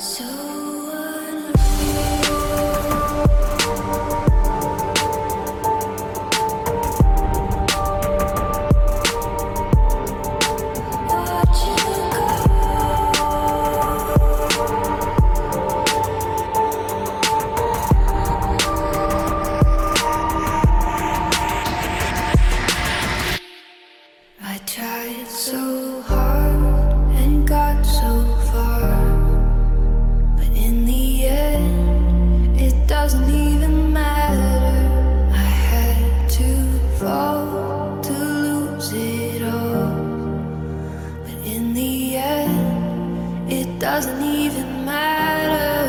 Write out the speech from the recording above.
so doesn't even matter.